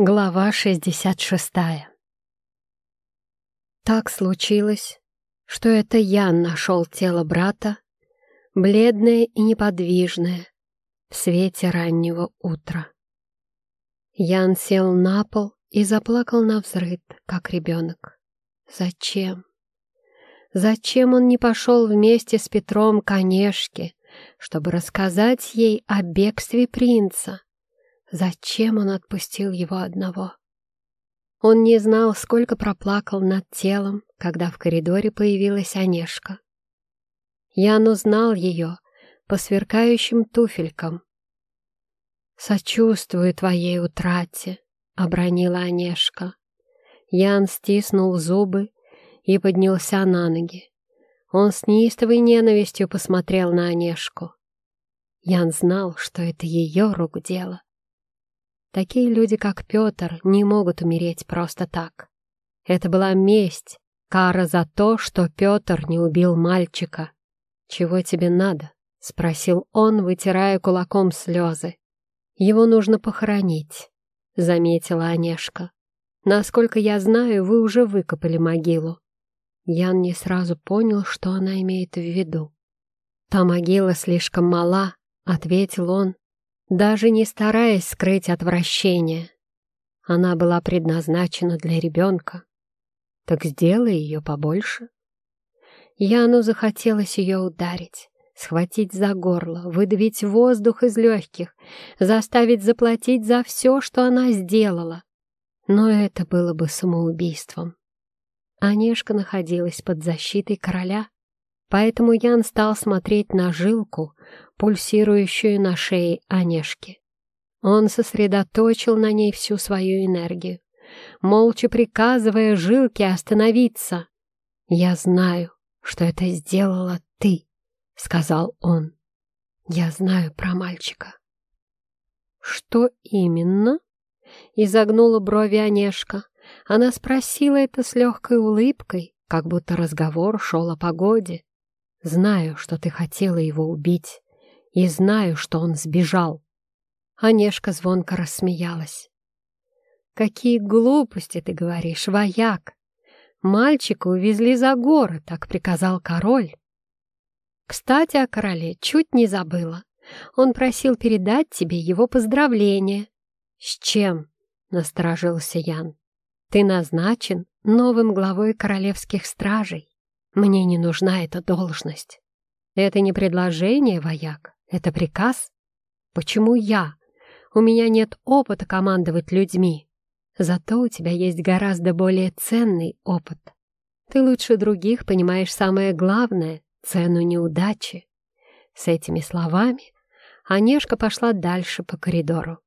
Глава 66 Так случилось, что это Ян нашел тело брата, бледное и неподвижное, в свете раннего утра. Ян сел на пол и заплакал на взрыд, как ребенок. Зачем? Зачем он не пошел вместе с Петром к Онежке, чтобы рассказать ей о бегстве принца? Зачем он отпустил его одного? Он не знал, сколько проплакал над телом, когда в коридоре появилась Онежка. Ян узнал ее по сверкающим туфелькам. «Сочувствую твоей утрате», — обронила Онежка. Ян стиснул зубы и поднялся на ноги. Он с неистовой ненавистью посмотрел на Онежку. Ян знал, что это ее рук дело. Такие люди, как Петр, не могут умереть просто так. Это была месть, кара за то, что Петр не убил мальчика. «Чего тебе надо?» — спросил он, вытирая кулаком слезы. «Его нужно похоронить», — заметила Онежка. «Насколько я знаю, вы уже выкопали могилу». Ян не сразу понял, что она имеет в виду. «Та могила слишком мала», — ответил он, даже не стараясь скрыть отвращение. Она была предназначена для ребенка. Так сделай ее побольше. Яну захотелось ее ударить, схватить за горло, выдавить воздух из легких, заставить заплатить за все, что она сделала. Но это было бы самоубийством. Онежка находилась под защитой короля, поэтому Ян стал смотреть на жилку, пульсирующую на шее Онежки. Он сосредоточил на ней всю свою энергию, молча приказывая жилке остановиться. «Я знаю, что это сделала ты», — сказал он. «Я знаю про мальчика». «Что именно?» — изогнула брови Онежка. Она спросила это с легкой улыбкой, как будто разговор шел о погоде. «Знаю, что ты хотела его убить, и знаю, что он сбежал». Онежка звонко рассмеялась. «Какие глупости ты говоришь, вояк! Мальчика увезли за горы, так приказал король. Кстати, о короле чуть не забыла. Он просил передать тебе его поздравления». «С чем?» — насторожился Ян. «Ты назначен новым главой королевских стражей. Мне не нужна эта должность. Это не предложение, вояк, это приказ. Почему я? У меня нет опыта командовать людьми. Зато у тебя есть гораздо более ценный опыт. Ты лучше других понимаешь самое главное — цену неудачи. С этими словами Онежка пошла дальше по коридору.